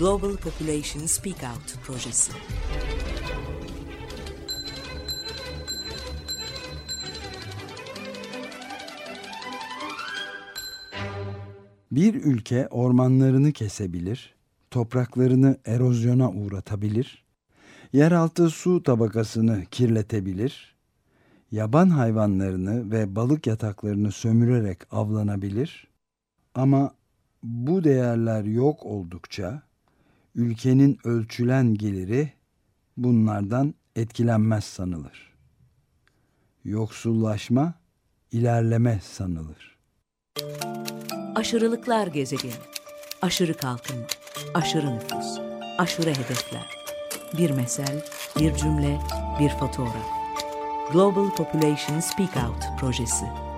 Global Population Speak Out projesi. Bir ülke ormanlarını kesebilir, topraklarını erozyona uğratabilir, yeraltı su tabakasını kirletebilir, yaban hayvanlarını ve balık yataklarını sömürerek avlanabilir ama bu değerler yok oldukça ülkenin ölçülen geliri bunlardan etkilenmez sanılır. Yoksullaşma ilerleme sanılır. Aşırılıklar gezegeni. Aşırı kalkınma, aşırı nüfus, aşırı hedefler. Bir mesel, bir cümle, bir fotoğraf. Global Population Speak Out projesi.